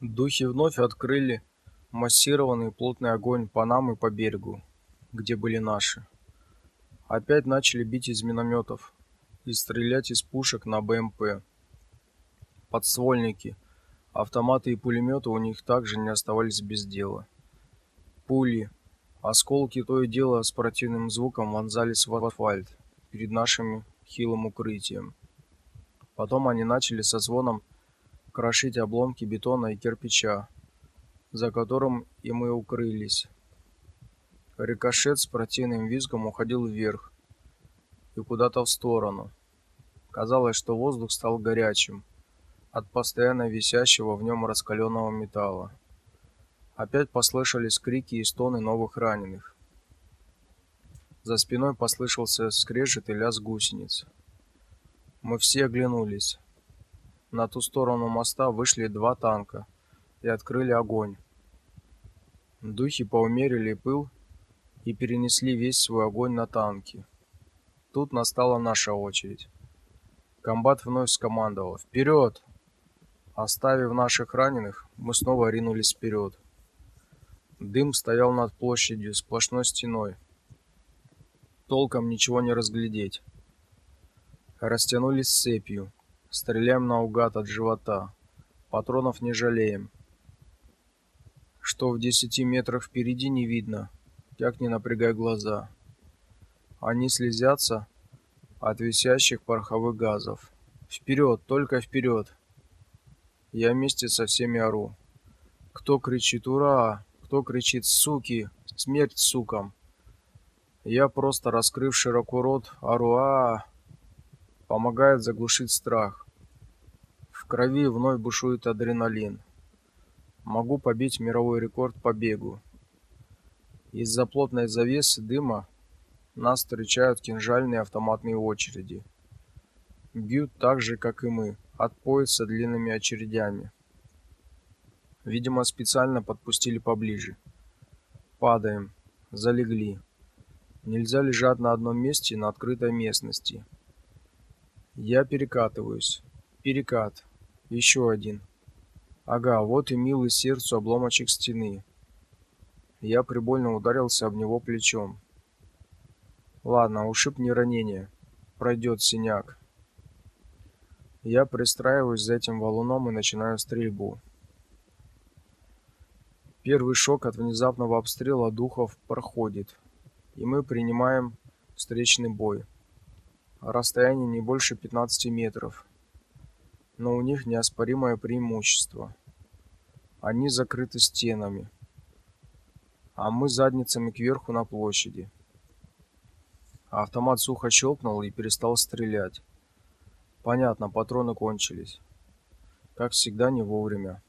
Духи вновь открыли массированный плотный огонь по нам и по берегу, где были наши. Опять начали бить из минометов и стрелять из пушек на БМП. Подствольники, автоматы и пулеметы у них также не оставались без дела. Пули, осколки то и дело с противным звуком вонзались в асфальт перед нашим хилым укрытием. Потом они начали со звоном крошить обломки бетона и кирпича, за которым и мы укрылись. Рикошет с противным визгом уходил вверх и куда-то в сторону. Казалось, что воздух стал горячим от постоянно висящего в нем раскаленного металла. Опять послышались крики и стоны новых раненых. За спиной послышался скрежет и лязг гусениц. Мы все оглянулись. На ту сторону моста вышли два танка и открыли огонь. Духи поумерили пыл и перенесли весь свой огонь на танки. Тут настала наша очередь. Комбат вновь скомандовал: "Вперед!" Оставив наших раненых, мы снова ринулись вперед. Дым стоял над площадью сплошной стеной. Толком ничего не разглядеть. Растянулись цепью, Стреляем наугад от живота. Патронов не жалеем. Что в десяти метрах впереди не видно, как не напрягай глаза. Они слезятся от висящих пороховых газов. Вперед, только вперед! Я вместе со всеми ору. Кто кричит «Ура!», кто кричит «Суки!», «Смерть сукам!». Я просто, раскрыв широко рот, ору а, -а, -а помогает заглушить страх. В крови вновь бушует адреналин. Могу побить мировой рекорд по бегу. Из-за плотной завесы дыма нас встречают кинжальные автоматные очереди. Бьют так же, как и мы, от пояса длинными очередями. Видимо, специально подпустили поближе. Падаем, залегли. Нельзя лежать на одном месте на открытой местности. Я перекатываюсь. Перекат. Еще один. Ага, вот и милый сердцу обломочек стены. Я прибольно ударился об него плечом. Ладно, ушиб не ранение. Пройдет синяк. Я пристраиваюсь за этим валуном и начинаю стрельбу. Первый шок от внезапного обстрела духов проходит, и мы принимаем встречный бой. Расстояние не больше 15 метров. Но у них неоспоримое преимущество. Они закрыты стенами, а мы задницами кверху на площади. Автомат сухо щелкнул и перестал стрелять. Понятно, патроны кончились. Как всегда, не вовремя.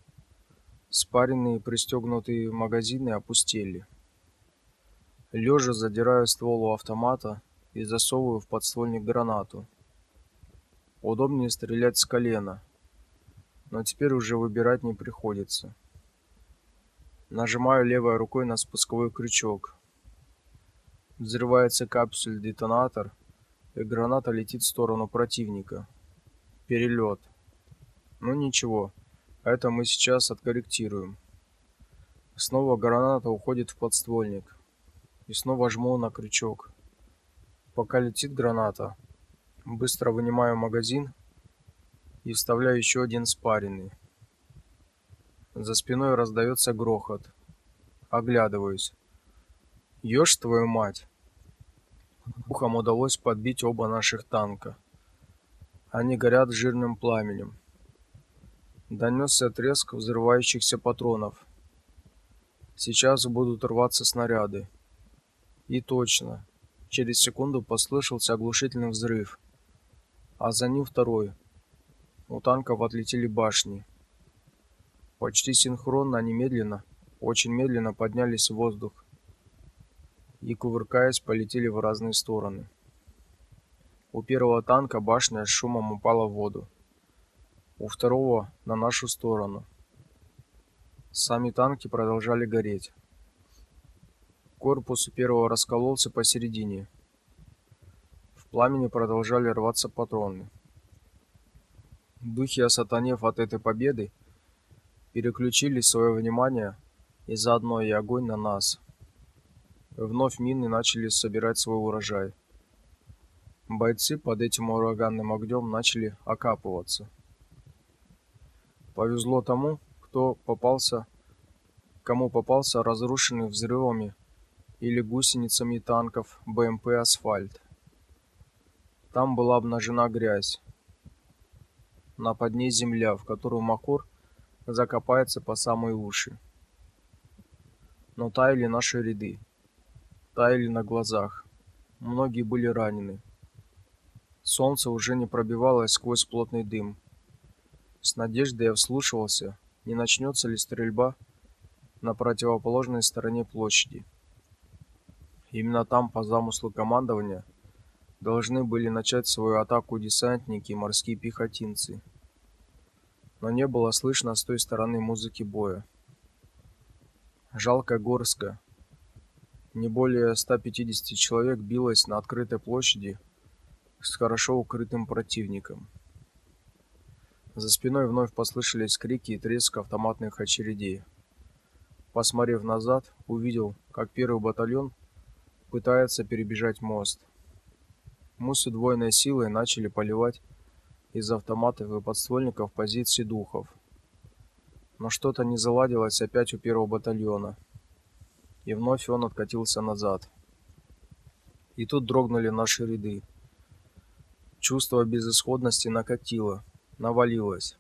Спаренные пристегнутые магазины опустели. Лежа задираю ствол у автомата и засовываю в подствольник гранату. Удобнее стрелять с колена, но теперь уже выбирать не приходится. Нажимаю левой рукой на спусковой крючок. Взрывается капсуль-детонатор, и граната летит в сторону противника. Перелет. Ну ничего, это мы сейчас откорректируем. Снова граната уходит в подствольник. И снова жму на крючок. Пока летит граната, быстро вынимаю магазин и вставляю еще один спаренный. За спиной раздается грохот. Оглядываюсь. Ёж твою мать. Ухом удалось подбить оба наших танка. Они горят жирным пламенем. Донесся треск взрывающихся патронов. Сейчас будут рваться снаряды. И точно, Через секунду послышался оглушительный взрыв, а за ним второй. У танков отлетели башни. Почти синхронно они медленно, очень медленно поднялись в воздух и, кувыркаясь, полетели в разные стороны. У первого танка башня с шумом упала в воду. У второго на нашу сторону. Сами танки продолжали гореть. Корпус первого раскололся посередине. В пламени продолжали рваться патроны. Духи, осатанев от этой победы, переключили свое внимание и заодно и огонь на нас. Вновь мины начали собирать свой урожай. Бойцы под этим ураганным огнем начали окапываться. Повезло тому, кто попался, кому попался разрушенный взрывами или гусеницами танков БМП асфальт. Там была обнажена грязь. На подне земля, в которую Макор закопается по самые уши. Но таяли наши ряды. Таяли на глазах. Многие были ранены. Солнце уже не пробивалось сквозь плотный дым. С надеждой я вслушивался, не начнется ли стрельба на противоположной стороне площади. Именно там, по замыслу командования, должны были начать свою атаку десантники и морские пехотинцы. Но не было слышно с той стороны музыки боя. Жалко горстка. Не более 150 человек билось на открытой площади с хорошо укрытым противником. За спиной вновь послышались крики и треск автоматных очередей. Посмотрев назад, увидел, как первый батальон пытается перебежать мост. Мы с удвоенной силой начали поливать из автоматов и подствольников позиции духов. Но что-то не заладилось опять у первого батальона. И вновь он откатился назад. И тут дрогнули наши ряды. Чувство безысходности накатило, навалилось.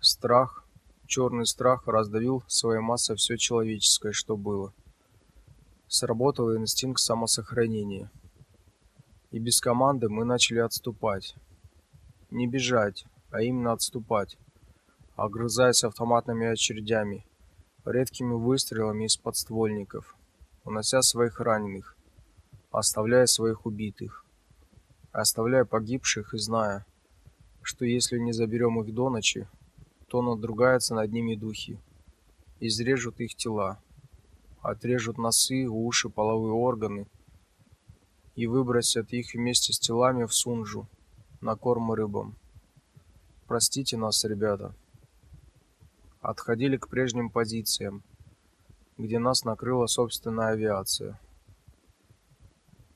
Страх, черный страх раздавил своей массой все человеческое, что было. Сработал инстинкт самосохранения. И без команды мы начали отступать. Не бежать, а именно отступать, огрызаясь автоматными очередями, редкими выстрелами из подствольников, унося своих раненых, оставляя своих убитых оставляя погибших и зная, что если не заберем их до ночи, то надругаются над ними духи, изрежут их тела, отрежут носы, уши, половые органы и выбросят их вместе с телами в Сунжу на корм рыбам. Простите нас, ребята. Отходили к прежним позициям, где нас накрыла собственная авиация.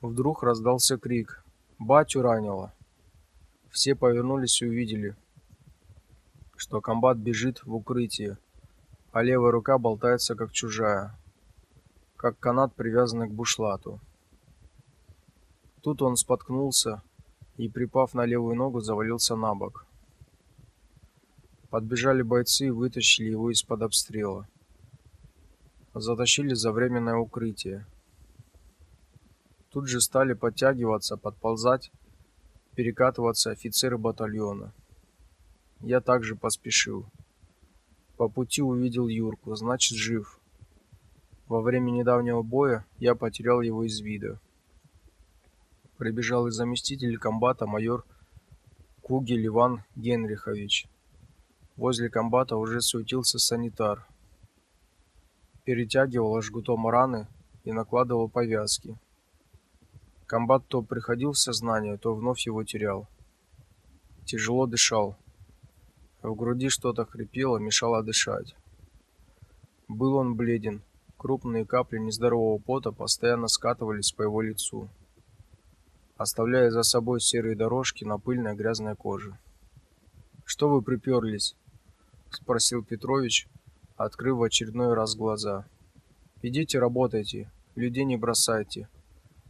Вдруг раздался крик, Батю ранило. Все повернулись и увидели, что комбат бежит в укрытие, а левая рука болтается как чужая, как канат, привязанный к бушлату. Тут он споткнулся и, припав на левую ногу, завалился на бок. Подбежали бойцы и вытащили его из-под обстрела. Затащили за временное укрытие. Тут же стали подтягиваться, подползать, перекатываться офицеры батальона. Я также поспешил. По пути увидел Юрку, значит, жив. Во время недавнего боя я потерял его из вида. Прибежал и заместитель комбата майор Кугель Иван Генрихович. Возле комбата уже суетился санитар. Перетягивал жгутом раны и накладывал повязки. Комбат то приходил в сознание, то вновь его терял. Тяжело дышал. В груди что-то хрипело, мешало дышать. Был он бледен. Крупные капли нездорового пота постоянно скатывались по его лицу, оставляя за собой серые дорожки на пыльной грязной коже. Что вы приперлись? спросил Петрович, открыв в очередной раз глаза. Идите работайте, людей не бросайте.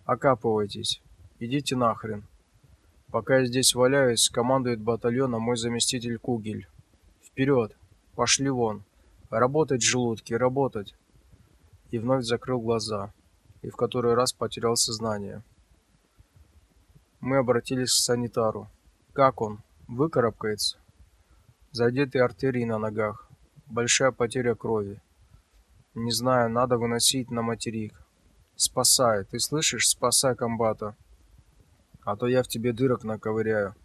Окапывайтесь. Идите нахрен. Пока я здесь валяюсь, командует батальоном мой заместитель Кугель. Вперед! Пошли вон! Работать желудки, работать!» И вновь закрыл глаза, и в который раз потерял сознание. Мы обратились к санитару. «Как он? Выкарабкается?» Задетые артерии на ногах. Большая потеря крови. Не знаю, надо выносить на материк. Спасай, ты слышишь? Спасай комбата. А то я в тебе дырок наковыряю.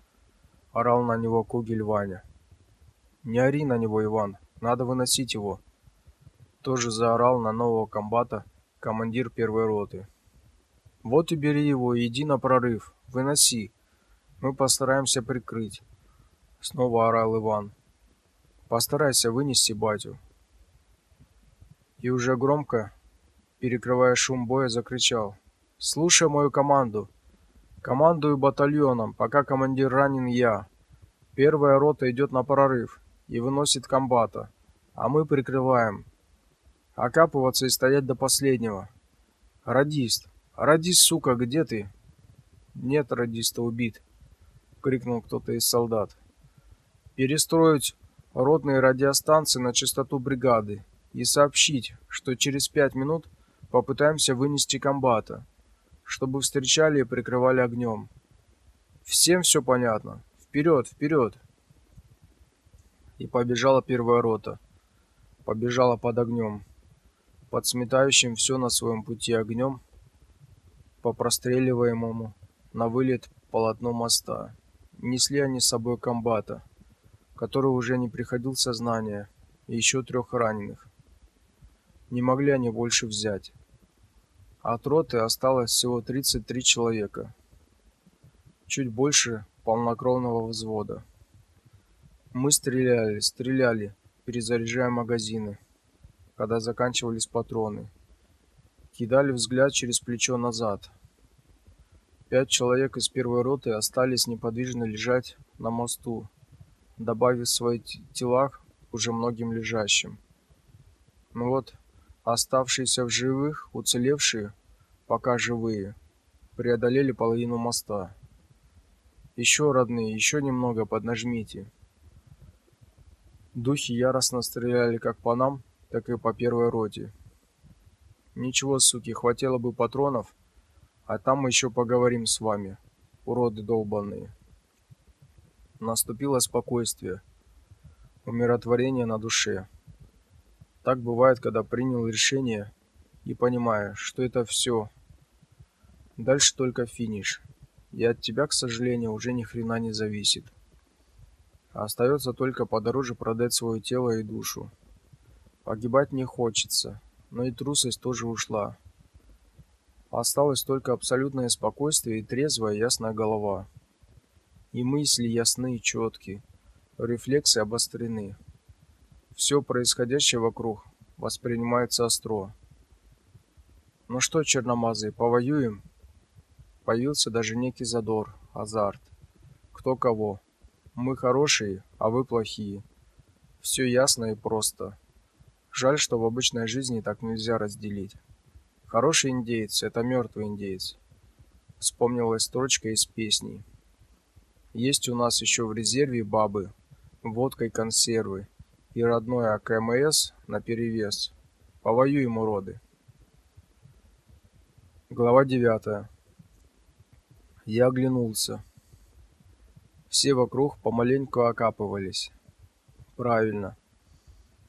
Орал на него Кугель Ваня. Не ори на него, Иван. Надо выносить его. Тоже заорал на нового комбата командир первой роты. Вот и бери его иди на прорыв. Выноси. Мы постараемся прикрыть. Снова орал Иван. Постарайся вынести батю. И уже громко, перекрывая шум боя, закричал: "Слушай мою команду. Командую батальоном, пока командир ранен я. Первая рота идет на прорыв и выносит комбата, а мы прикрываем. Окапываться и стоять до последнего. Радист, радист, сука, где ты? Нет, радиста убит, крикнул кто-то из солдат. Перестроить ротные радиостанции на частоту бригады и сообщить, что через пять минут попытаемся вынести комбата, чтобы встречали и прикрывали огнем. Всем все понятно. Вперед, вперед! И побежала первая рота. Побежала под огнем, под сметающим все на своем пути огнем, по простреливаемому на вылет полотну моста. Несли они с собой комбата, который уже не приходил в сознание, и еще трех раненых. Не могли они больше взять. От роты осталось всего 33 человека. Чуть больше полнокровного взвода. Мы стреляли, стреляли, перезаряжая магазины, когда заканчивались патроны. Кидали взгляд через плечо назад. Пять человек из первой роты остались неподвижно лежать на мосту, добавив свои тела уже многим лежащим. Ну вот, оставшиеся в живых, уцелевшие, пока живые, преодолели половину моста. Еще, родные, еще немного поднажмите. Духи яростно стреляли как по нам, так и по первой роте. Ничего, суки, хватило бы патронов, а там мы еще поговорим с вами, уроды долбаные. Наступило спокойствие, умиротворение на душе. Так бывает, когда принял решение и понимаешь, что это все. Дальше только финиш и от тебя, к сожалению, уже ни хрена не зависит. А остается только подороже продать свое тело и душу. Погибать не хочется, но и трусость тоже ушла. Осталось только абсолютное спокойствие и трезвая ясная голова. И мысли ясны и четкие, рефлексы обострены. Все происходящее вокруг воспринимается остро. Ну что, черномазые, повоюем? Появился даже некий задор, азарт. Кто кого. Мы хорошие, а вы плохие. Все ясно и просто. Жаль, что в обычной жизни так нельзя разделить. Хороший индеец это мертвый индеец. Вспомнилась строчка из песни. Есть у нас еще в резерве бабы, водкой консервы и родной АКМС наперевес. Повоюем, уроды. Глава девятая. Я оглянулся. Все вокруг помаленьку окапывались. Правильно.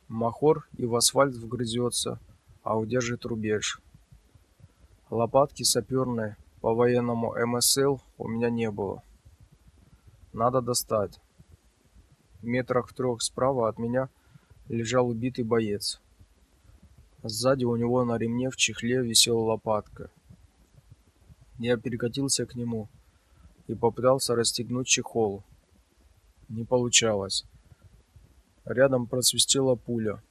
Махор и в асфальт вгрызется, а удержит рубеж. Лопатки саперной по военному МСЛ у меня не было. Надо достать. В метрах трех справа от меня лежал убитый боец. Сзади у него на ремне в чехле висела лопатка. Я перекатился к нему и попытался расстегнуть чехол. Не получалось. Рядом просвистела пуля.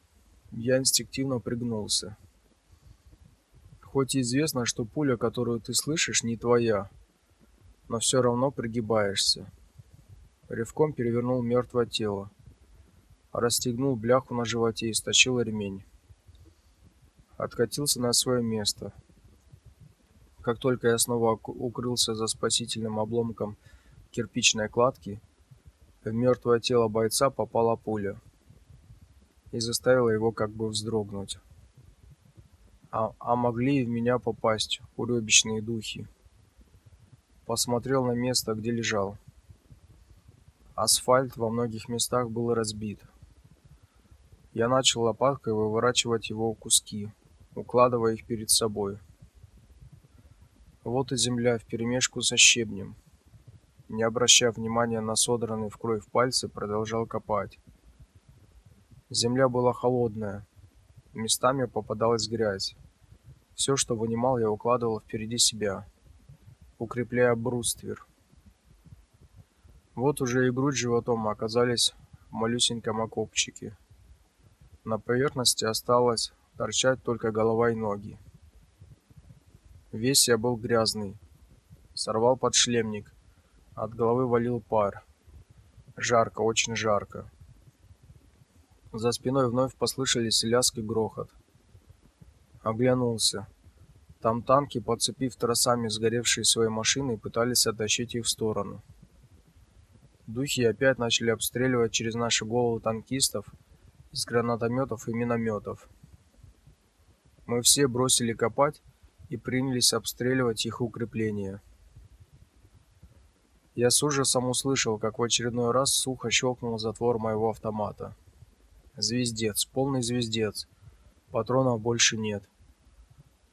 Я инстинктивно пригнулся. Хоть и известно, что пуля, которую ты слышишь, не твоя, но все равно пригибаешься. Ревком перевернул мертвое тело, расстегнул бляху на животе и стащил ремень. Откатился на свое место. Как только я снова укрылся за спасительным обломком кирпичной кладки, в мертвое тело бойца попала пуля и заставила его как бы вздрогнуть. А, а могли и в меня попасть урёбищные духи. Посмотрел на место, где лежал. Асфальт во многих местах был разбит. Я начал лопаткой выворачивать его куски, укладывая их перед собой. Вот и земля вперемешку со щебнем. Не обращая внимания на содранные в кровь пальцы, продолжал копать. Земля была холодная. Местами попадалась грязь. Все, что вынимал, я укладывал впереди себя, укрепляя бруствер. Вот уже и грудь животом оказались в малюсеньком окопчике. На поверхности осталось торчать только голова и ноги. Весь я был грязный. Сорвал подшлемник. От головы валил пар. Жарко, очень жарко. За спиной вновь послышались лязг и грохот. Оглянулся. Там танки, подцепив тросами сгоревшие свои машины, пытались оттащить их в сторону. Духи опять начали обстреливать через наши головы танкистов из гранатометов и минометов. Мы все бросили копать и принялись обстреливать их укрепления. Я с ужасом услышал, как в очередной раз сухо щелкнул затвор моего автомата. Звездец, полный звездец. Патронов больше нет.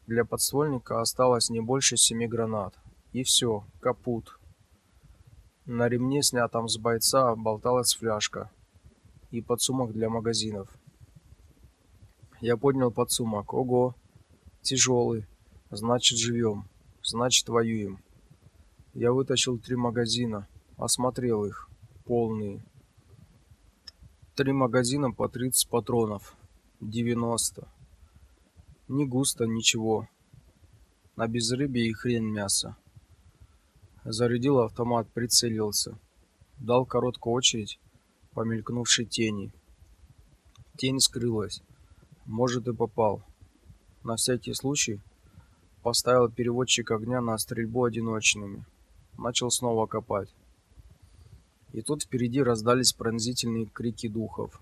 Для подствольника осталось не больше семи гранат. И все, капут. На ремне, снятом с бойца, болталась фляжка и подсумок для магазинов. Я поднял подсумок. Ого, тяжелый. Значит, живем. Значит, воюем. Я вытащил три магазина, осмотрел их, полные. Три магазина по 30 патронов. 90. Не густо, ничего. На безрыбье и хрен мясо. Зарядил автомат, прицелился. Дал короткую очередь по мелькнувшей тени. Тень скрылась. Может и попал. На всякий случай поставил переводчик огня на стрельбу одиночными начал снова копать. И тут впереди раздались пронзительные крики духов.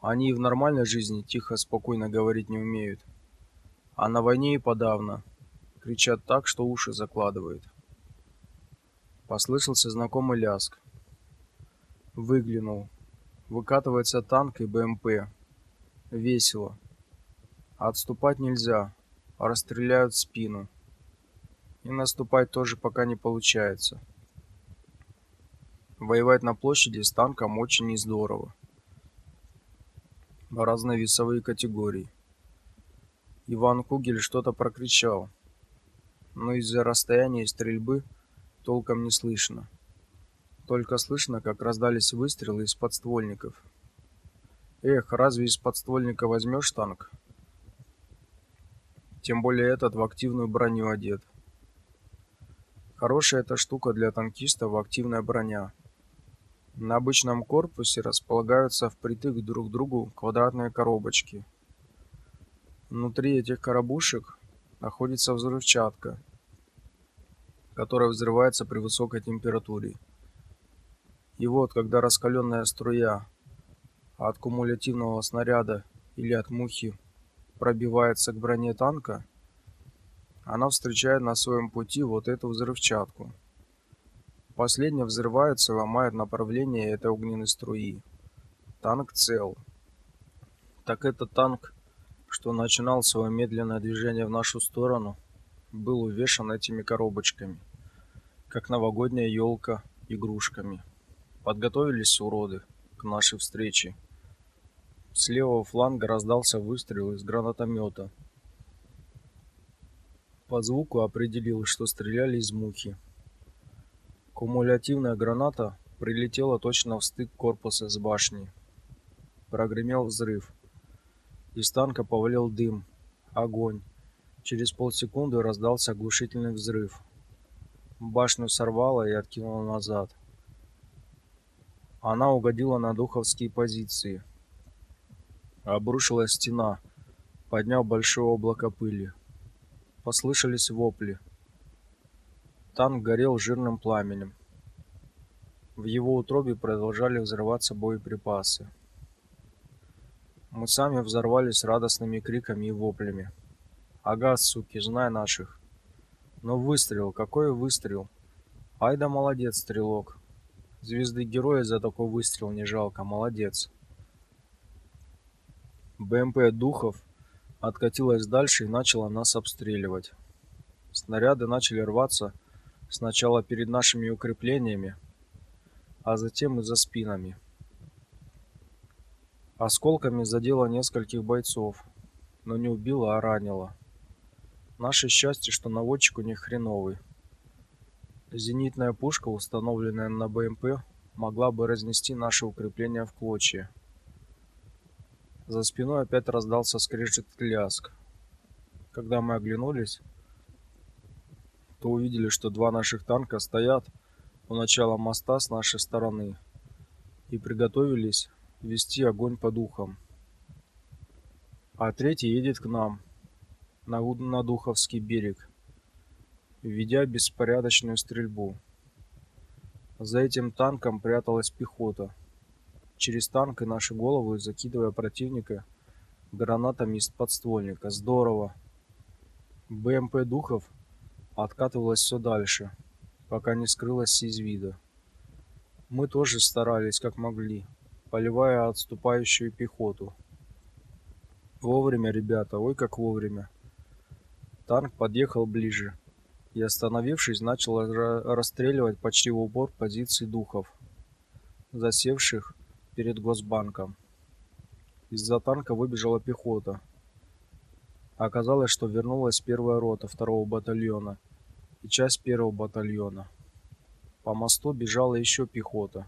Они и в нормальной жизни тихо, спокойно говорить не умеют. А на войне и подавно. Кричат так, что уши закладывает. Послышался знакомый ляск. Выглянул. Выкатывается танк и БМП. Весело. отступать нельзя. Расстреляют в спину и наступать тоже пока не получается. Воевать на площади с танком очень нездорово. Разные весовые категории. Иван Кугель что-то прокричал, но из-за расстояния стрельбы толком не слышно. Только слышно, как раздались выстрелы из подствольников. Эх, разве из подствольника возьмешь танк? Тем более этот в активную броню одет. Хорошая эта штука для танкистов активная броня. На обычном корпусе располагаются впритык друг к другу квадратные коробочки. Внутри этих коробушек находится взрывчатка, которая взрывается при высокой температуре. И вот, когда раскаленная струя от кумулятивного снаряда или от мухи пробивается к броне танка, она встречает на своем пути вот эту взрывчатку. Последняя взрывается ломает направление этой огненной струи. Танк цел. Так это танк, что начинал свое медленное движение в нашу сторону, был увешан этими коробочками, как новогодняя елка игрушками. Подготовились уроды к нашей встрече. С левого фланга раздался выстрел из гранатомета. По звуку определил, что стреляли из мухи. Кумулятивная граната прилетела точно в стык корпуса с башни. Прогремел взрыв. Из танка повалил дым, огонь. Через полсекунды раздался оглушительный взрыв. Башню сорвало и откинуло назад. Она угодила на духовские позиции. Обрушилась стена, подняв большое облако пыли. Послышались вопли. Танк горел жирным пламенем. В его утробе продолжали взрываться боеприпасы. Мы сами взорвались радостными криками и воплями. Ага, суки, знай наших. Но выстрел, какой выстрел? Ай да молодец, стрелок. Звезды героя за такой выстрел не жалко, молодец. БМП Духов откатилась дальше и начала нас обстреливать. Снаряды начали рваться сначала перед нашими укреплениями, а затем и за спинами. Осколками задело нескольких бойцов, но не убило, а ранило. Наше счастье, что наводчик у них хреновый. Зенитная пушка, установленная на БМП, могла бы разнести наши укрепления в клочья. За спиной опять раздался скрежет и лязг. Когда мы оглянулись, то увидели, что два наших танка стоят у начала моста с нашей стороны и приготовились вести огонь по духам. А третий едет к нам на, на Духовский берег, ведя беспорядочную стрельбу. За этим танком пряталась пехота. Через танк и наши головы закидывая противника гранатами из подствольника. Здорово. БМП Духов откатывалась все дальше, пока не скрылась из вида. Мы тоже старались как могли, поливая отступающую пехоту. Вовремя, ребята, ой как вовремя. Танк подъехал ближе и, остановившись, начал расстреливать почти в упор позиции духов, засевших перед Госбанком. Из-за танка выбежала пехота. Оказалось, что вернулась первая рота второго батальона и часть первого батальона. По мосту бежала еще пехота.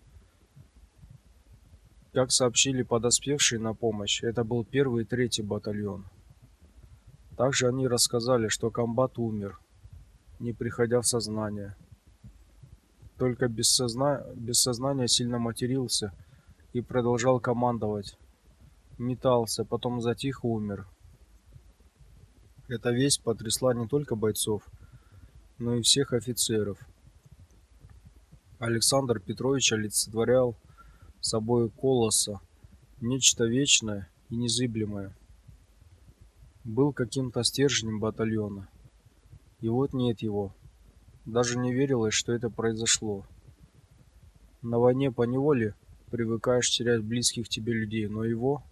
Как сообщили подоспевшие на помощь, это был первый и третий батальон. Также они рассказали, что комбат умер, не приходя в сознание. Только без, созна... без сознания сильно матерился и продолжал командовать. Метался, потом затих и умер. Эта весть потрясла не только бойцов, но и всех офицеров. Александр Петрович олицетворял собой колосса, нечто вечное и незыблемое был каким-то стержнем батальона. И вот нет его. Даже не верилось, что это произошло. На войне по неволе привыкаешь терять близких тебе людей, но его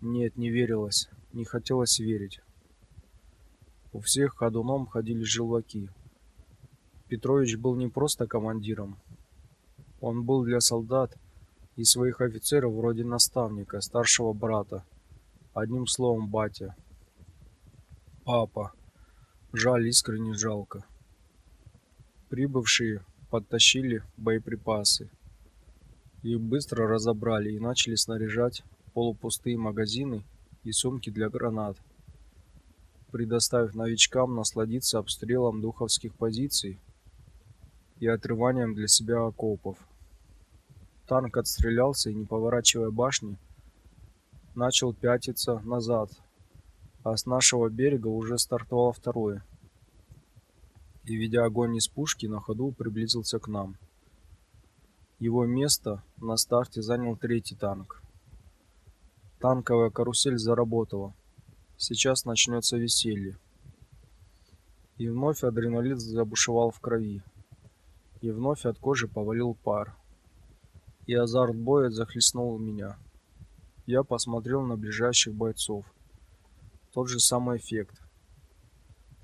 нет, не верилось, не хотелось верить. У всех ходуном ходили желваки. Петрович был не просто командиром. Он был для солдат и своих офицеров вроде наставника, старшего брата, одним словом батя. Папа. Жаль, искренне жалко. Прибывшие подтащили боеприпасы. Их быстро разобрали и начали снаряжать полупустые магазины и сумки для гранат, предоставив новичкам насладиться обстрелом духовских позиций и отрыванием для себя окопов. Танк отстрелялся и, не поворачивая башни, начал пятиться назад а с нашего берега уже стартовало второе. И ведя огонь из пушки, на ходу приблизился к нам. Его место на старте занял третий танк. Танковая карусель заработала. Сейчас начнется веселье. И вновь адреналин забушевал в крови. И вновь от кожи повалил пар. И азарт боя захлестнул меня. Я посмотрел на ближайших бойцов тот же самый эффект.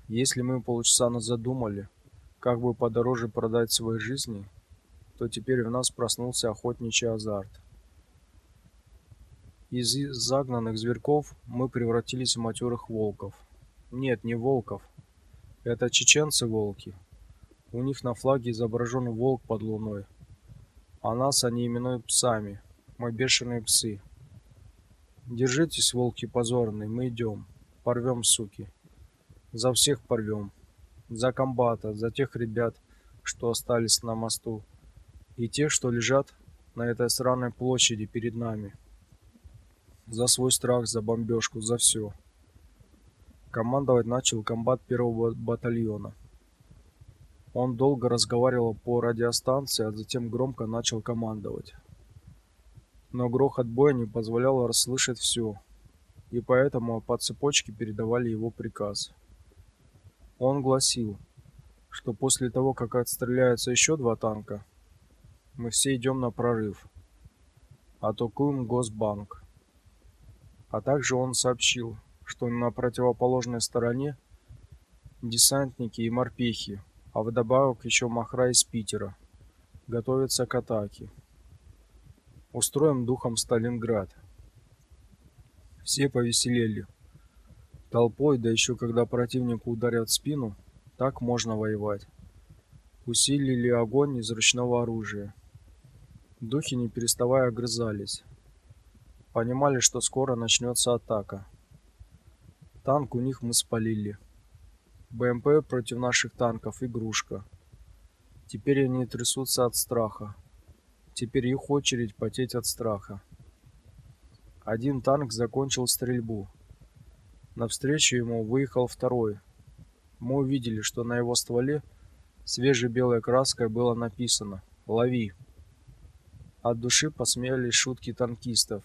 Если мы полчаса назад думали, как бы подороже продать свои жизни, то теперь в нас проснулся охотничий азарт. Из загнанных зверьков мы превратились в матерых волков. Нет, не волков. Это чеченцы-волки. У них на флаге изображен волк под луной. А нас они именуют псами. Мы бешеные псы. Держитесь, волки позорные, мы идем порвем, суки. За всех порвем. За комбата, за тех ребят, что остались на мосту, и тех, что лежат на этой сраной площади перед нами. За свой страх, за бомбежку, за все. Командовать начал комбат первого батальона. Он долго разговаривал по радиостанции, а затем громко начал командовать. Но грохот боя не позволял расслышать все и поэтому по цепочке передавали его приказ. Он гласил, что после того, как отстреляются еще два танка, мы все идем на прорыв. Атакуем Госбанк. А также он сообщил, что на противоположной стороне десантники и морпехи, а вдобавок еще махра из Питера, готовятся к атаке. Устроим духом Сталинград. Все повеселели. Толпой, да еще когда противнику ударят в спину, так можно воевать. Усилили огонь из ручного оружия. Духи не переставая огрызались. Понимали, что скоро начнется атака. Танк у них мы спалили. БМП против наших танков игрушка. Теперь они трясутся от страха. Теперь их очередь потеть от страха. Один танк закончил стрельбу. Навстречу ему выехал второй. Мы увидели, что на его стволе свежей белой краской было написано «Лови». От души посмеялись шутки танкистов.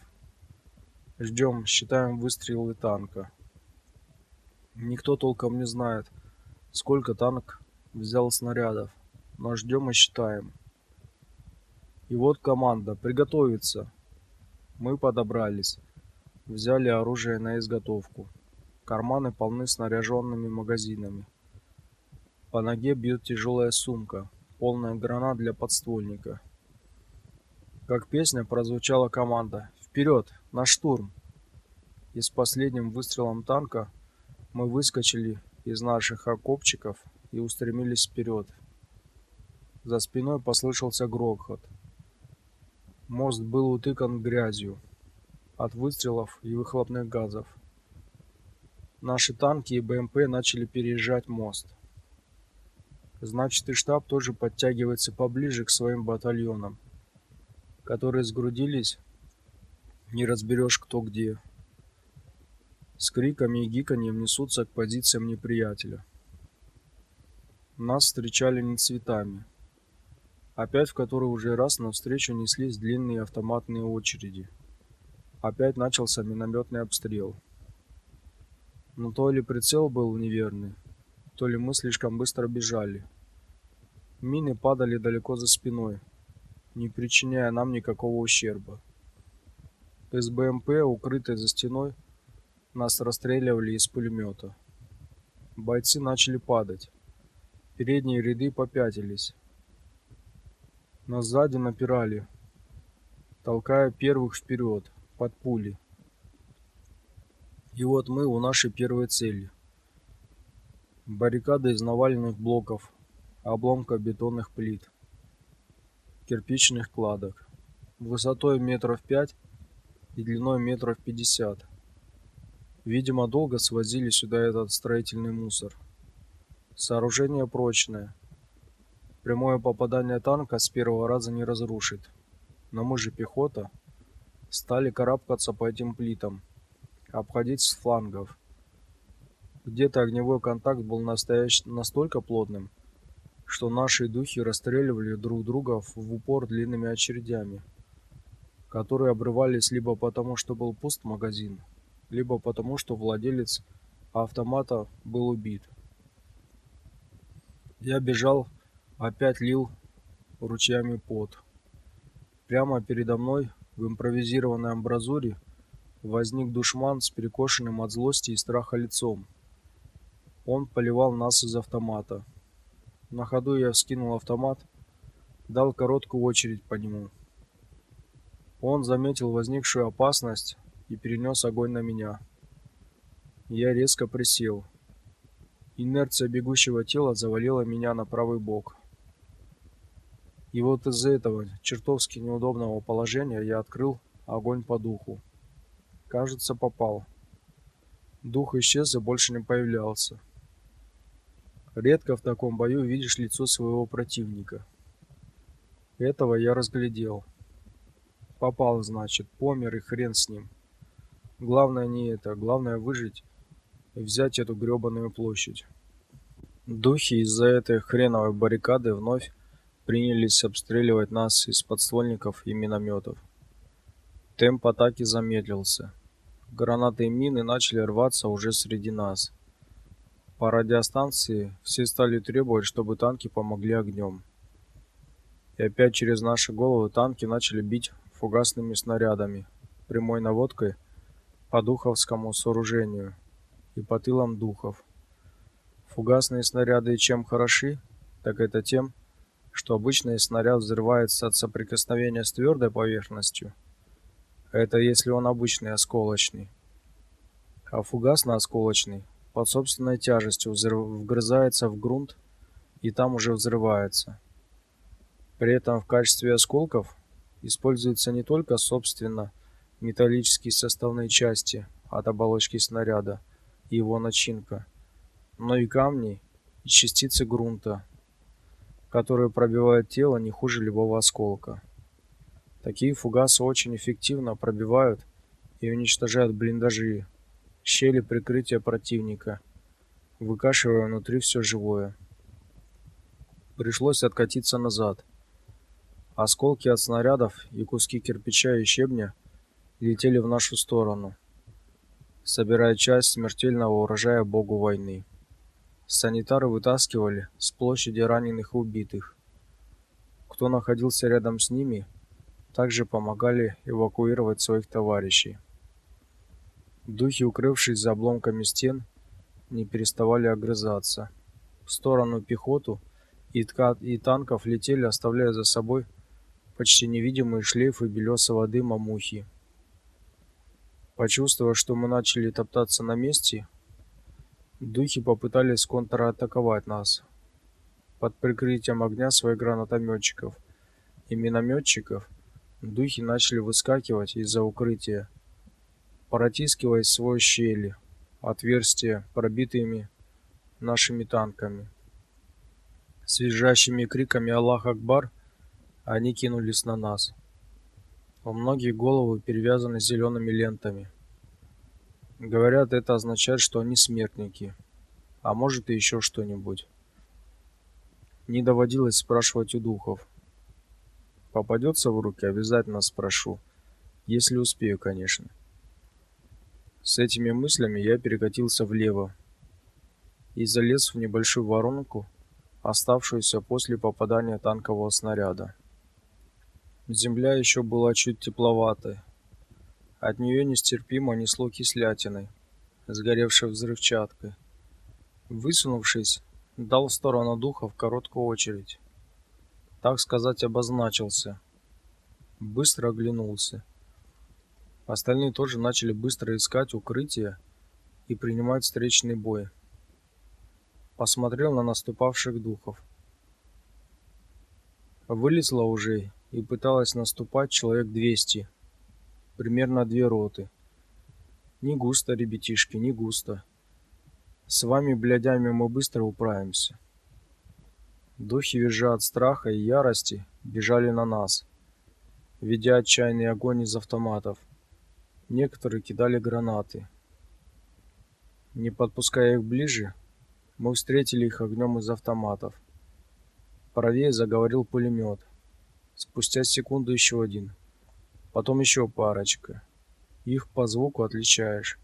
Ждем, считаем выстрелы танка. Никто толком не знает, сколько танк взял снарядов, но ждем и считаем. И вот команда приготовиться. Мы подобрались, взяли оружие на изготовку. Карманы полны снаряженными магазинами. По ноге бьет тяжелая сумка, полная гранат для подствольника. Как песня прозвучала команда: "Вперед, на штурм!" И с последним выстрелом танка мы выскочили из наших окопчиков и устремились вперед. За спиной послышался грохот. Мост был утыкан грязью от выстрелов и выхлопных газов. Наши танки и БМП начали переезжать мост. Значит, и штаб тоже подтягивается поближе к своим батальонам, которые сгрудились, не разберешь кто где. С криками и гиканьем несутся к позициям неприятеля. Нас встречали не цветами. Опять в который уже раз навстречу неслись длинные автоматные очереди. Опять начался минометный обстрел. Но то ли прицел был неверный, то ли мы слишком быстро бежали. Мины падали далеко за спиной, не причиняя нам никакого ущерба. Из БМП, укрытой за стеной, нас расстреливали из пулемета. Бойцы начали падать. Передние ряды попятились. Нас сзади напирали, толкая первых вперед под пули. И вот мы у нашей первой цели. Баррикада из наваленных блоков, обломка бетонных плит, кирпичных кладок, высотой метров пять и длиной метров пятьдесят. Видимо, долго свозили сюда этот строительный мусор. Сооружение прочное. Прямое попадание танка с первого раза не разрушит. Но мы же пехота. Стали карабкаться по этим плитам обходить с флангов. Где-то огневой контакт был настоящ... настолько плотным, что наши духи расстреливали друг друга в упор длинными очередями, которые обрывались либо потому, что был пуст магазин, либо потому, что владелец автомата был убит. Я бежал, опять лил ручьями пот. Прямо передо мной в импровизированной амбразуре возник душман с перекошенным от злости и страха лицом. Он поливал нас из автомата. На ходу я вскинул автомат, дал короткую очередь по нему. Он заметил возникшую опасность и перенес огонь на меня. Я резко присел. Инерция бегущего тела завалила меня на правый бок. И вот из-за этого чертовски неудобного положения я открыл огонь по духу. Кажется, попал. Дух исчез и больше не появлялся. Редко в таком бою видишь лицо своего противника. Этого я разглядел. Попал, значит, помер и хрен с ним. Главное не это, главное выжить и взять эту грёбаную площадь. Духи из-за этой хреновой баррикады вновь принялись обстреливать нас из подствольников и минометов. Темп атаки замедлился. Гранаты и мины начали рваться уже среди нас. По радиостанции все стали требовать, чтобы танки помогли огнем. И опять через наши головы танки начали бить фугасными снарядами, прямой наводкой по духовскому сооружению и по тылам духов. Фугасные снаряды чем хороши, так это тем, что обычный снаряд взрывается от соприкосновения с твердой поверхностью – это если он обычный осколочный. А фугасно-осколочный под собственной тяжестью вгрызается в грунт и там уже взрывается. При этом в качестве осколков используются не только, собственно, металлические составные части от оболочки снаряда и его начинка, но и камни и частицы грунта, которые пробивают тело не хуже любого осколка. Такие фугасы очень эффективно пробивают и уничтожают блиндажи, щели прикрытия противника, выкашивая внутри все живое. Пришлось откатиться назад. Осколки от снарядов и куски кирпича и щебня летели в нашу сторону, собирая часть смертельного урожая богу войны. Санитары вытаскивали с площади раненых и убитых. Кто находился рядом с ними, также помогали эвакуировать своих товарищей. Духи, укрывшись за обломками стен, не переставали огрызаться. В сторону пехоту и, тка... и танков летели, оставляя за собой почти невидимые шлейфы белесого дыма мухи. Почувствовав, что мы начали топтаться на месте, духи попытались контратаковать нас. Под прикрытием огня своих гранатометчиков и минометчиков духи начали выскакивать из-за укрытия, протискиваясь в свои щели, отверстия, пробитыми нашими танками. С визжащими криками «Аллах Акбар!» они кинулись на нас. У многих головы перевязаны зелеными лентами. Говорят, это означает, что они смертники. А может и еще что-нибудь. Не доводилось спрашивать у духов. Попадется в руки, обязательно спрошу. Если успею, конечно. С этими мыслями я перекатился влево и залез в небольшую воронку, оставшуюся после попадания танкового снаряда. Земля еще была чуть тепловатой. От нее нестерпимо несло кислятиной, сгоревшей взрывчаткой. Высунувшись, дал в сторону духов короткую очередь. Так сказать, обозначился. Быстро оглянулся. Остальные тоже начали быстро искать укрытие и принимать встречный бой. Посмотрел на наступавших духов. Вылезла уже и пыталась наступать человек двести, примерно две роты. Не густо, ребятишки, не густо. С вами, блядями, мы быстро управимся. Духи, визжа от страха и ярости, бежали на нас, ведя отчаянный огонь из автоматов. Некоторые кидали гранаты. Не подпуская их ближе, мы встретили их огнем из автоматов. Правее заговорил пулемет. Спустя секунду еще один. Потом еще парочка. Их по звуку отличаешь.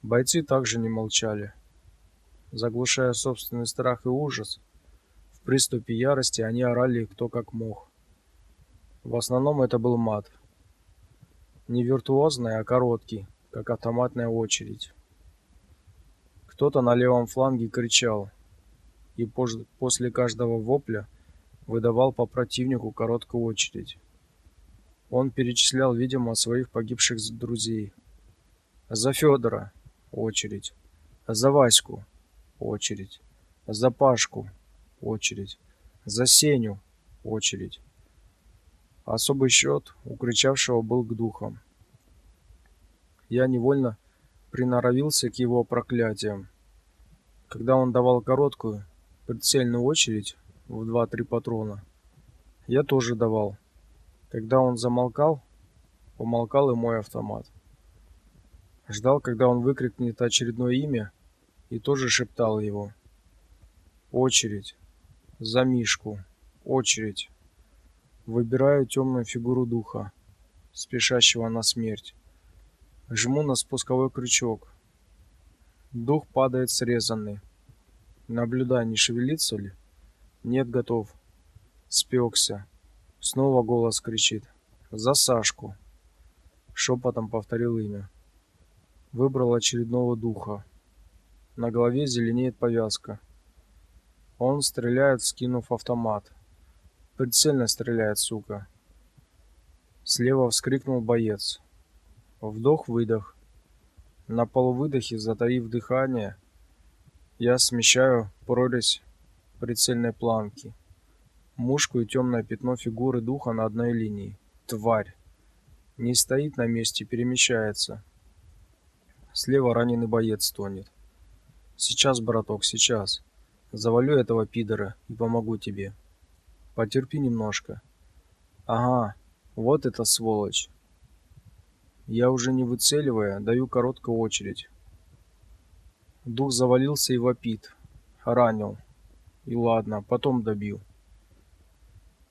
Бойцы также не молчали. Заглушая собственный страх и ужас, в приступе ярости они орали кто как мог. В основном это был мат. Не виртуозный, а короткий, как автоматная очередь. Кто-то на левом фланге кричал, и после каждого вопля выдавал по противнику короткую очередь. Он перечислял, видимо, своих погибших друзей. За Федора очередь. За Ваську очередь. За Пашку очередь. За Сеню очередь. Особый счет у кричавшего был к духам. Я невольно приноровился к его проклятиям. Когда он давал короткую, прицельную очередь, в два-три патрона. Я тоже давал. Когда он замолкал, умолкал и мой автомат. Ждал, когда он выкрикнет очередное имя, и тоже шептал его. Очередь. За Мишку. Очередь. Выбираю темную фигуру духа, спешащего на смерть. Жму на спусковой крючок. Дух падает срезанный. Наблюдай, не шевелится ли. Нет, готов. Спекся. Снова голос кричит. За Сашку. Шепотом повторил имя. Выбрал очередного духа. На голове зеленеет повязка. Он стреляет, скинув автомат. Прицельно стреляет, сука. Слева вскрикнул боец. Вдох-выдох. На полувыдохе, затаив дыхание, я смещаю прорезь прицельной планки. Мушку и темное пятно фигуры духа на одной линии. Тварь. Не стоит на месте, перемещается. Слева раненый боец стонет. Сейчас, браток, сейчас. Завалю этого пидора и помогу тебе. Потерпи немножко. Ага, вот эта сволочь. Я уже не выцеливая, даю короткую очередь. Дух завалился и вопит. Ранил. И ладно, потом добью.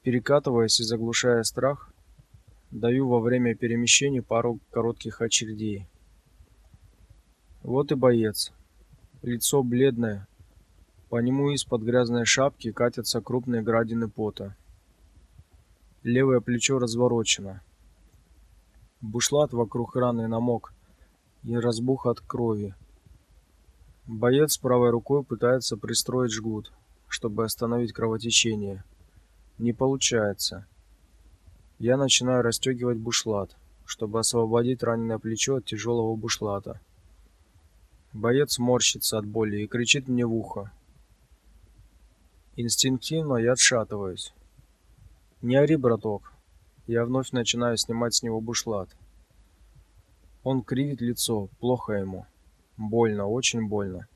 Перекатываясь и заглушая страх, даю во время перемещения пару коротких очередей. Вот и боец. Лицо бледное. По нему из-под грязной шапки катятся крупные градины пота. Левое плечо разворочено. Бушлат вокруг раны намок и разбух от крови. Боец правой рукой пытается пристроить жгут, чтобы остановить кровотечение. Не получается. Я начинаю расстегивать бушлат, чтобы освободить раненое плечо от тяжелого бушлата. Боец морщится от боли и кричит мне в ухо. Инстинктивно я отшатываюсь. Не ори, браток, я вновь начинаю снимать с него бушлат. Он кривит лицо, плохо ему. Больно, очень больно.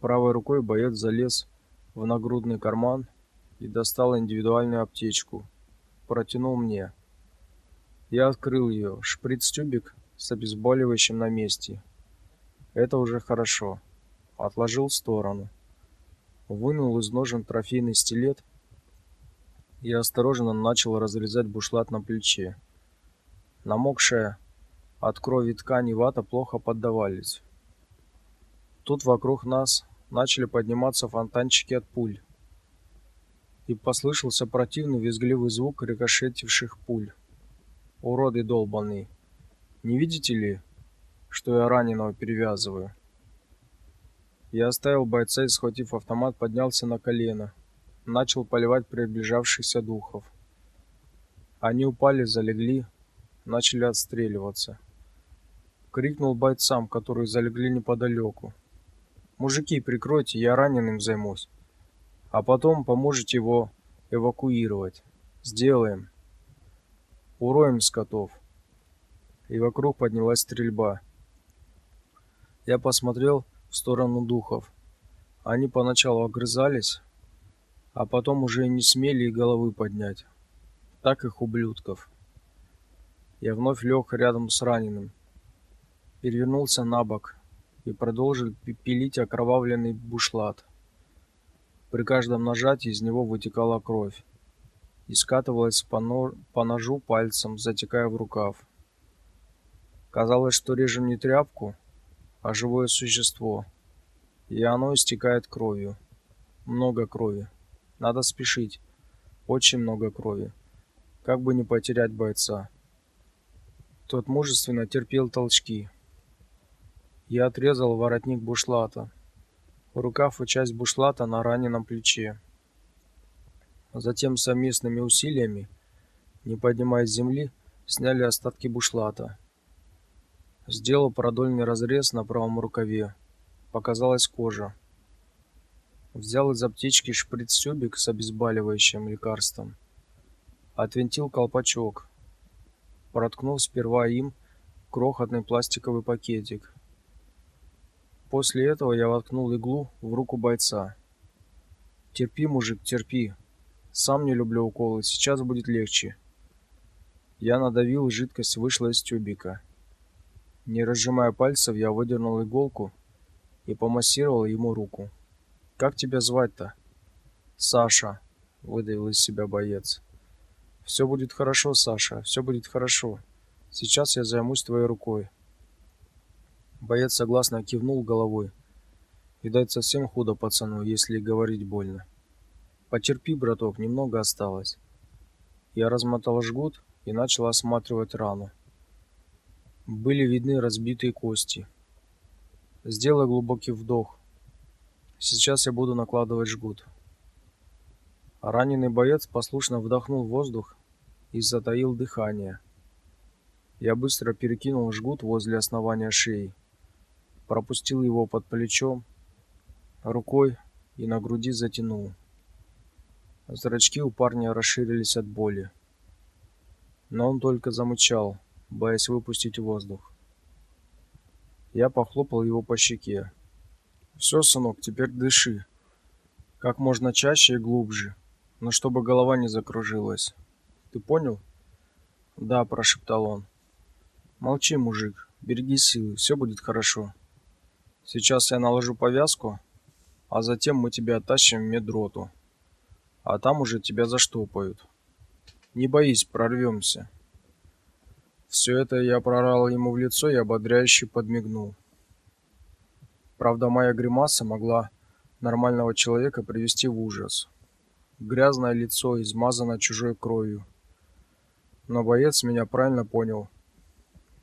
Правой рукой боец залез в нагрудный карман и достал индивидуальную аптечку. Протянул мне. Я открыл ее. Шприц-тюбик с обезболивающим на месте. Это уже хорошо. Отложил в сторону. Вынул из ножен трофейный стилет я осторожно начал разрезать бушлат на плече. Намокшая от крови ткань и вата плохо поддавались. Тут вокруг нас начали подниматься фонтанчики от пуль. И послышался противный визгливый звук рикошетивших пуль. Уроды долбаные. Не видите ли, что я раненого перевязываю? Я оставил бойца и, схватив автомат, поднялся на колено начал поливать приближавшихся духов. Они упали, залегли, начали отстреливаться. Крикнул бойцам, которые залегли неподалеку. «Мужики, прикройте, я раненым займусь. А потом поможете его эвакуировать. Сделаем. Уроем скотов». И вокруг поднялась стрельба. Я посмотрел в сторону духов. Они поначалу огрызались, а потом уже не смели и головы поднять. Так их ублюдков. Я вновь лег рядом с раненым, перевернулся на бок и продолжил пилить окровавленный бушлат. При каждом нажатии из него вытекала кровь и скатывалась по, нож, по ножу пальцем, затекая в рукав. Казалось, что режем не тряпку, а живое существо, и оно истекает кровью. Много крови. Надо спешить. Очень много крови. Как бы не потерять бойца. Тот мужественно терпел толчки. Я отрезал воротник бушлата. Рукав и часть бушлата на раненом плече. Затем совместными усилиями, не поднимаясь с земли, сняли остатки бушлата. Сделал продольный разрез на правом рукаве. Показалась кожа. Взял из аптечки шприц-тюбик с обезболивающим лекарством. Отвинтил колпачок. Проткнул сперва им крохотный пластиковый пакетик. После этого я воткнул иглу в руку бойца. Терпи, мужик, терпи. Сам не люблю уколы, сейчас будет легче. Я надавил, жидкость вышла из тюбика. Не разжимая пальцев, я выдернул иголку и помассировал ему руку. Как тебя звать-то? Саша, выдавил из себя боец. Все будет хорошо, Саша, все будет хорошо. Сейчас я займусь твоей рукой. Боец согласно кивнул головой. Видать, совсем худо пацану, если говорить больно. Потерпи, браток, немного осталось. Я размотал жгут и начал осматривать рану. Были видны разбитые кости. Сделай глубокий вдох. Сейчас я буду накладывать жгут. раненый боец послушно вдохнул воздух и затаил дыхание. Я быстро перекинул жгут возле основания шеи, пропустил его под плечом, рукой и на груди затянул. Зрачки у парня расширились от боли. Но он только замычал, боясь выпустить воздух. Я похлопал его по щеке. «Все, сынок, теперь дыши. Как можно чаще и глубже, но чтобы голова не закружилась. Ты понял?» «Да», — прошептал он. «Молчи, мужик, береги силы, все будет хорошо. Сейчас я наложу повязку, а затем мы тебя оттащим в медроту, а там уже тебя заштопают. Не боись, прорвемся». Все это я прорал ему в лицо и ободряюще подмигнул. Правда, моя гримаса могла нормального человека привести в ужас. Грязное лицо измазано чужой кровью. Но боец меня правильно понял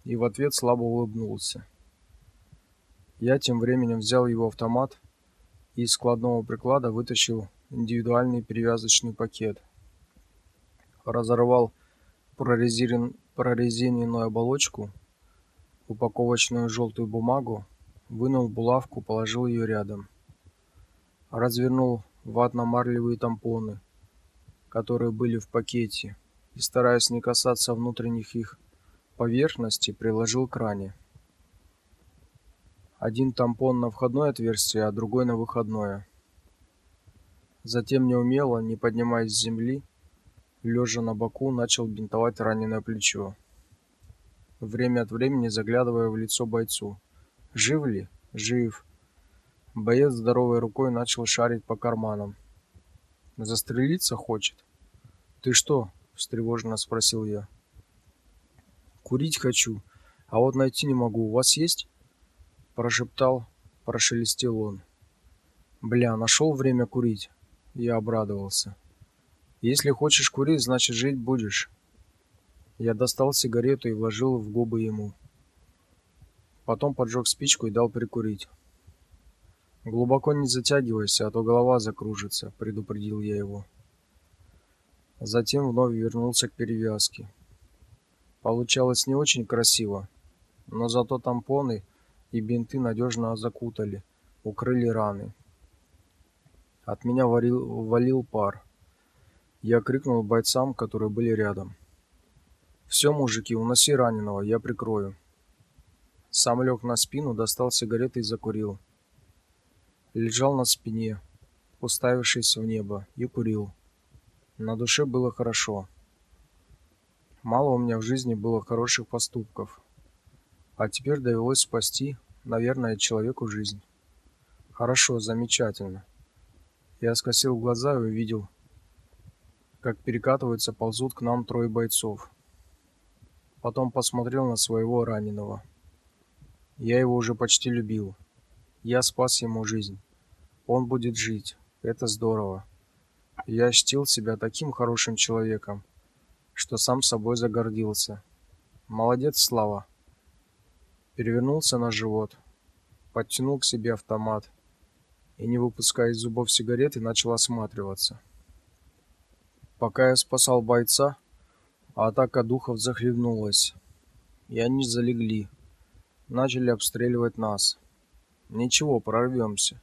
и в ответ слабо улыбнулся. Я тем временем взял его автомат и из складного приклада вытащил индивидуальный перевязочный пакет. Разорвал прорезин... прорезиненную оболочку, упаковочную желтую бумагу, вынул булавку, положил ее рядом. Развернул ватно-марлевые тампоны, которые были в пакете, и, стараясь не касаться внутренних их поверхностей, приложил к ране. Один тампон на входное отверстие, а другой на выходное. Затем неумело, не поднимаясь с земли, лежа на боку, начал бинтовать раненое плечо. Время от времени заглядывая в лицо бойцу. Жив ли? Жив. Боец здоровой рукой начал шарить по карманам. Застрелиться хочет. Ты что? встревоженно спросил я. Курить хочу, а вот найти не могу. У вас есть? Прошептал, прошелестел он. Бля, нашел время курить. Я обрадовался. Если хочешь курить, значит жить будешь. Я достал сигарету и вложил в губы ему. Потом поджег спичку и дал прикурить. Глубоко не затягивайся, а то голова закружится, предупредил я его. Затем вновь вернулся к перевязке. Получалось не очень красиво, но зато тампоны и бинты надежно закутали, укрыли раны. От меня варил, валил пар. Я крикнул бойцам, которые были рядом. «Все, мужики, уноси раненого, я прикрою». Сам лег на спину, достал сигареты и закурил. Лежал на спине, уставившись в небо, и курил. На душе было хорошо. Мало у меня в жизни было хороших поступков. А теперь довелось спасти, наверное, человеку жизнь. Хорошо, замечательно. Я скосил глаза и увидел, как перекатываются, ползут к нам трое бойцов. Потом посмотрел на своего раненого. Я его уже почти любил. Я спас ему жизнь. Он будет жить. Это здорово. Я ощутил себя таким хорошим человеком, что сам собой загордился. Молодец, Слава. Перевернулся на живот, подтянул к себе автомат и, не выпуская из зубов сигареты, начал осматриваться. Пока я спасал бойца, атака духов захлебнулась, и они залегли. Начали обстреливать нас. Ничего, прорвемся.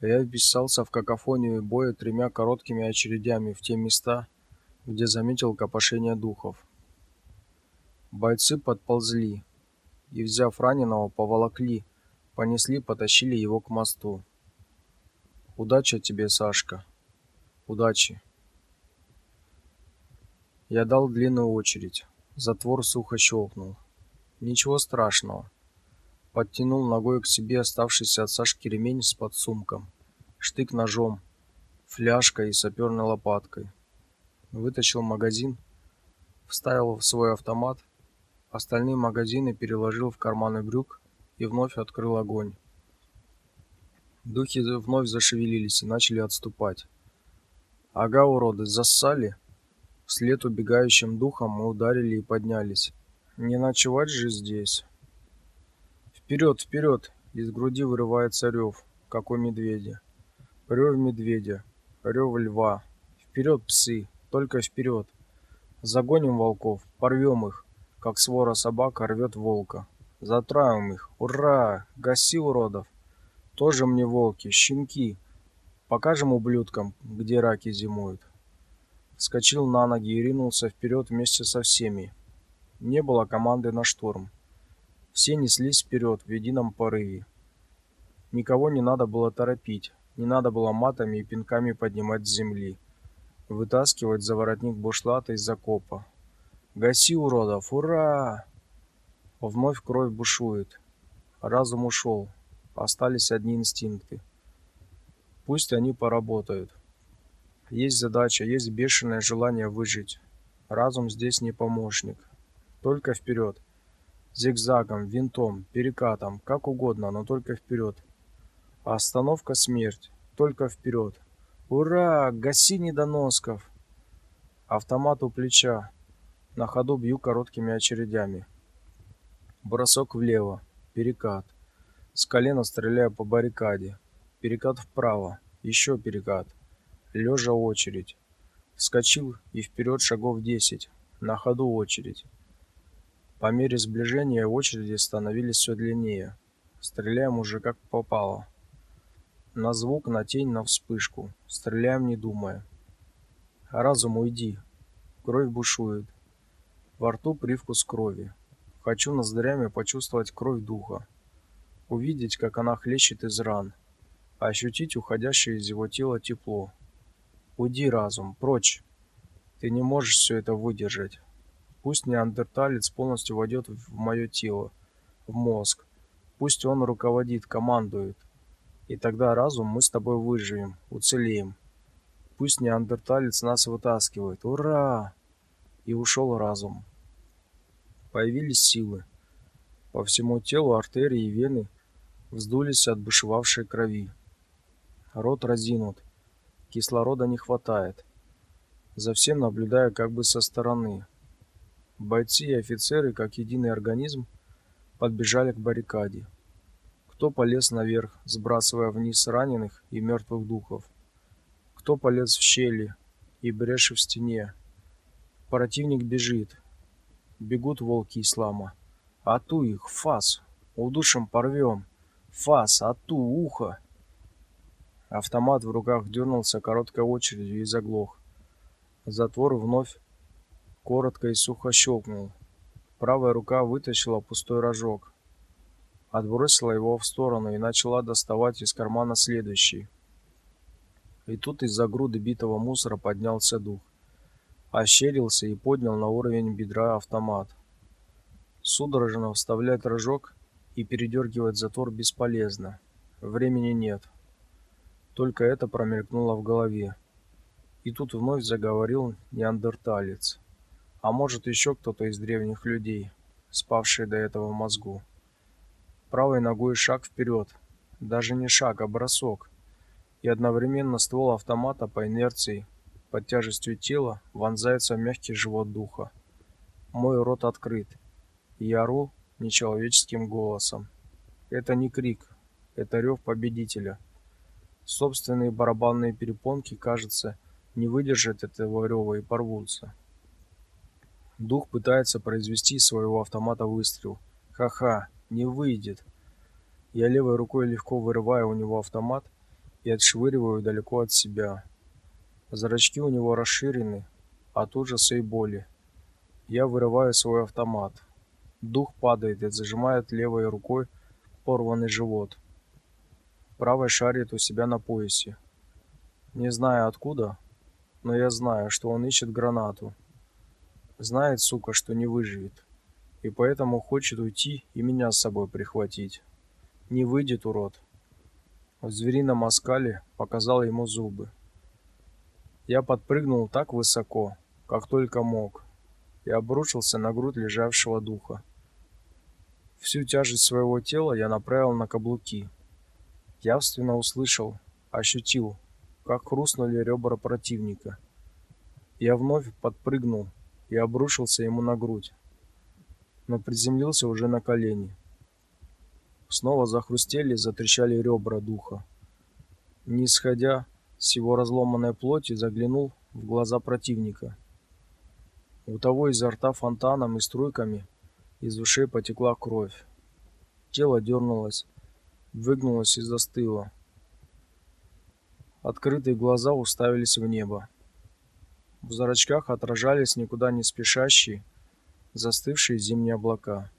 Я вписался в какофонию боя тремя короткими очередями в те места, где заметил копошение духов. Бойцы подползли и, взяв раненого, поволокли, понесли, потащили его к мосту. Удачи тебе, Сашка. Удачи. Я дал длинную очередь. Затвор сухо щелкнул. Ничего страшного. Подтянул ногой к себе оставшийся от Сашки ремень с подсумком, штык ножом, фляжкой и саперной лопаткой. Вытащил магазин, вставил в свой автомат, остальные магазины переложил в карманы брюк и вновь открыл огонь. Духи вновь зашевелились и начали отступать. Ага, уроды, зассали. Вслед убегающим духам мы ударили и поднялись. Не ночевать же здесь. Вперед, вперед! Из груди вырывается рев, как у медведя. Рев медведя, рев льва. Вперед, псы, только вперед. Загоним волков, порвем их, как свора собак рвет волка. Затравим их, ура! Гаси уродов! Тоже мне волки, щенки. Покажем ублюдкам, где раки зимуют. Вскочил на ноги и ринулся вперед вместе со всеми. Не было команды на штурм. Все неслись вперед в едином порыве. Никого не надо было торопить, не надо было матами и пинками поднимать с земли, вытаскивать за воротник бушлата из окопа. «Гаси, уродов! Ура!» Вновь кровь бушует. Разум ушел. Остались одни инстинкты. Пусть они поработают. Есть задача, есть бешеное желание выжить. Разум здесь не помощник. Только вперед. Зигзагом, винтом, перекатом, как угодно, но только вперед. Остановка смерть. Только вперед. Ура! Гаси недоносков! Автомат у плеча. На ходу бью короткими очередями. Бросок влево. Перекат. С колена стреляю по баррикаде. Перекат вправо. Еще перекат. Лежа очередь. Вскочил и вперед шагов десять. На ходу очередь. По мере сближения очереди становились все длиннее. Стреляем уже как попало. На звук, на тень, на вспышку. Стреляем не думая. Разум уйди. Кровь бушует. Во рту привкус крови. Хочу ноздрями почувствовать кровь духа. Увидеть, как она хлещет из ран. Ощутить уходящее из его тела тепло. Уйди, разум, прочь. Ты не можешь все это выдержать. Пусть неандерталец полностью войдет в мое тело, в мозг. Пусть он руководит, командует. И тогда разум мы с тобой выживем, уцелеем. Пусть неандерталец нас вытаскивает. Ура! И ушел разум. Появились силы. По всему телу артерии и вены вздулись от бушевавшей крови. Рот разинут. Кислорода не хватает. За всем наблюдаю как бы со стороны. Бойцы и офицеры, как единый организм, подбежали к баррикаде. Кто полез наверх, сбрасывая вниз раненых и мертвых духов? Кто полез в щели и бреши в стене? Противник бежит. Бегут волки ислама. Ату их, фас! Удушим порвем! Фас, ату, ухо! Автомат в руках дернулся короткой очередью и заглох. Затвор вновь коротко и сухо щелкнул. Правая рука вытащила пустой рожок отбросила его в сторону и начала доставать из кармана следующий. И тут из-за груды битого мусора поднялся дух. Ощерился и поднял на уровень бедра автомат. Судорожно вставлять рожок и передергивать затвор бесполезно. Времени нет. Только это промелькнуло в голове. И тут вновь заговорил неандерталец. А может, еще кто-то из древних людей, спавший до этого мозгу правой ногой шаг вперед. Даже не шаг, а бросок. И одновременно ствол автомата по инерции, под тяжестью тела, вонзается в мягкий живот духа. Мой рот открыт. Я ору нечеловеческим голосом. Это не крик, это рев победителя. Собственные барабанные перепонки, кажется, не выдержат этого рева и порвутся. Дух пытается произвести из своего автомата выстрел. Ха-ха, не выйдет. Я левой рукой легко вырываю у него автомат и отшвыриваю далеко от себя. Зрачки у него расширены от ужаса и боли. Я вырываю свой автомат. Дух падает и зажимает левой рукой порванный живот. Правой шарит у себя на поясе. Не знаю откуда, но я знаю, что он ищет гранату. Знает, сука, что не выживет и поэтому хочет уйти и меня с собой прихватить. Не выйдет, урод. В зверином оскале показал ему зубы. Я подпрыгнул так высоко, как только мог, и обрушился на грудь лежавшего духа. Всю тяжесть своего тела я направил на каблуки. Явственно услышал, ощутил, как хрустнули ребра противника. Я вновь подпрыгнул и обрушился ему на грудь но приземлился уже на колени. Снова захрустели, затрещали ребра духа. Не сходя с его разломанной плоти, заглянул в глаза противника. У того изо рта фонтаном и струйками из ушей потекла кровь. Тело дернулось, выгнулось и застыло. Открытые глаза уставились в небо. В зрачках отражались никуда не спешащие, застывшие зимние облака.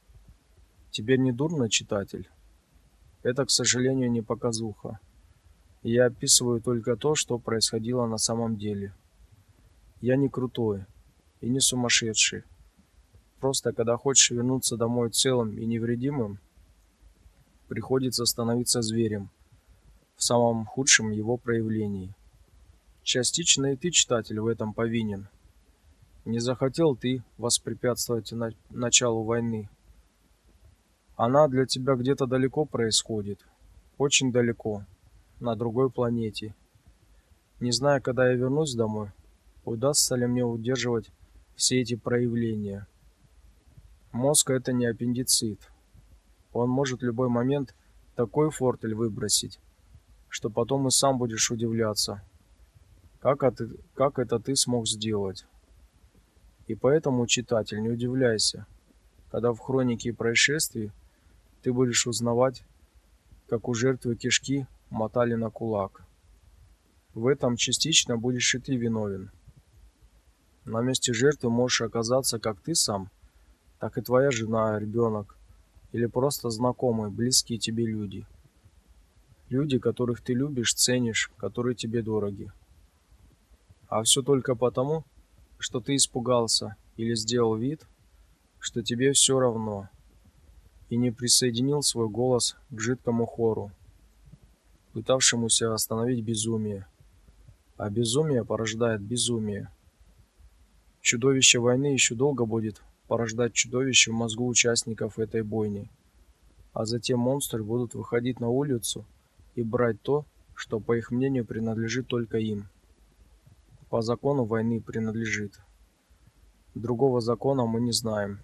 Тебе не дурно, читатель? Это, к сожалению, не показуха. Я описываю только то, что происходило на самом деле. Я не крутой и не сумасшедший. Просто когда хочешь вернуться домой целым и невредимым, приходится становиться зверем в самом худшем его проявлении. Частично и ты, читатель, в этом повинен. Не захотел ты воспрепятствовать на началу войны. Она для тебя где-то далеко происходит, очень далеко, на другой планете. Не знаю, когда я вернусь домой, удастся ли мне удерживать все эти проявления. Мозг это не аппендицит. Он может в любой момент такой фортель выбросить, что потом и сам будешь удивляться, как это, как это ты смог сделать. И поэтому, читатель, не удивляйся, когда в хронике происшествий ты будешь узнавать, как у жертвы кишки мотали на кулак. В этом частично будешь и ты виновен. На месте жертвы можешь оказаться как ты сам, так и твоя жена, ребенок или просто знакомые, близкие тебе люди. Люди, которых ты любишь, ценишь, которые тебе дороги. А все только потому, что ты испугался или сделал вид, что тебе все равно – и не присоединил свой голос к жидкому хору, пытавшемуся остановить безумие. А безумие порождает безумие. Чудовище войны еще долго будет порождать чудовище в мозгу участников этой бойни. А затем монстры будут выходить на улицу и брать то, что, по их мнению, принадлежит только им. По закону войны принадлежит. Другого закона мы не знаем.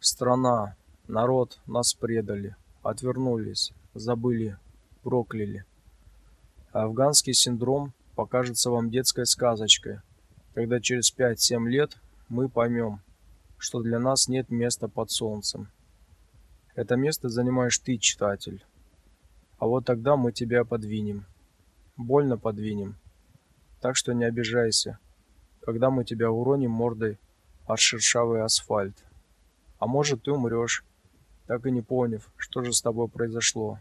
Страна, Народ, нас предали, отвернулись, забыли, прокляли. Афганский синдром покажется вам детской сказочкой, когда через 5-7 лет мы поймем, что для нас нет места под солнцем. Это место занимаешь ты, читатель. А вот тогда мы тебя подвинем. Больно подвинем. Так что не обижайся, когда мы тебя уроним мордой от шершавый асфальт. А может, ты умрёшь так и не поняв, что же с тобой произошло.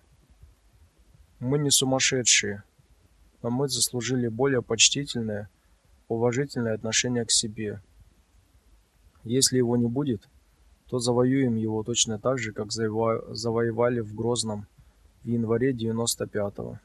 Мы не сумасшедшие, но мы заслужили более почтительное, уважительное отношение к себе. Если его не будет, то завоюем его точно так же, как завоевали в Грозном в январе 95-го.